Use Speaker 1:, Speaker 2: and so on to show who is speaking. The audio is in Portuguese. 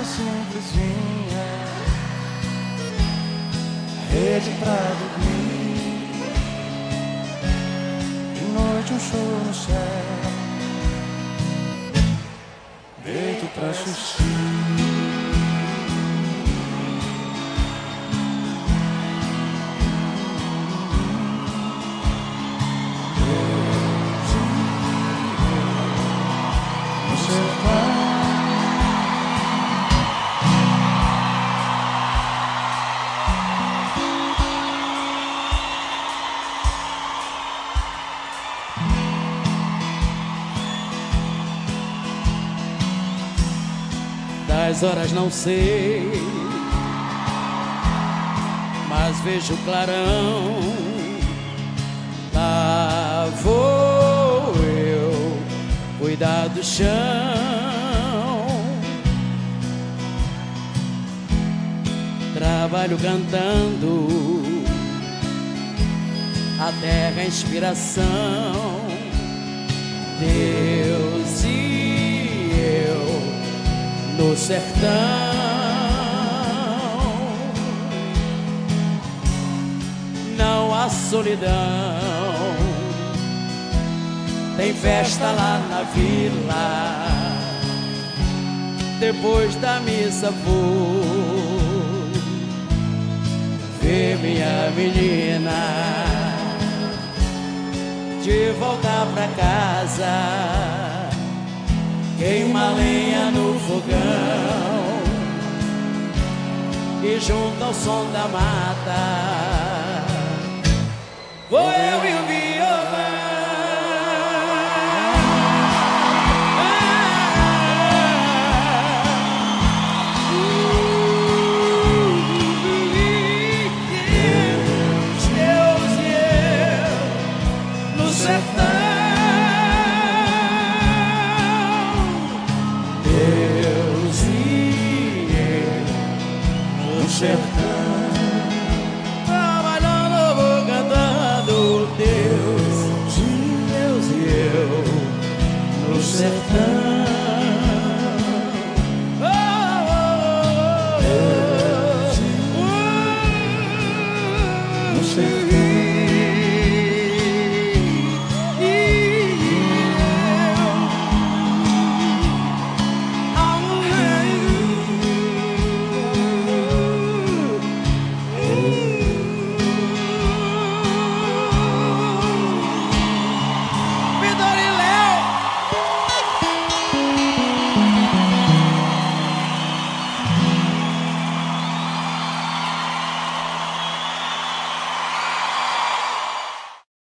Speaker 1: simplesinha, rede pra dormir. De noite um show no céu,
Speaker 2: deito pra assistir. Das horas não sei, mas vejo clarão. Lá vou eu cuidar do chão. Trabalho cantando, a terra inspiração. Deus sertão. Não há solidão. Tem festa lá na vila. Depois da missa vou ver minha menina de voltar pra casa. Queima lenha no fogão E junto ao som da mata Vou eu e o ah, no sertão. cercando, trabalhando, vou cantando Deus, de Deus e eu no sertão.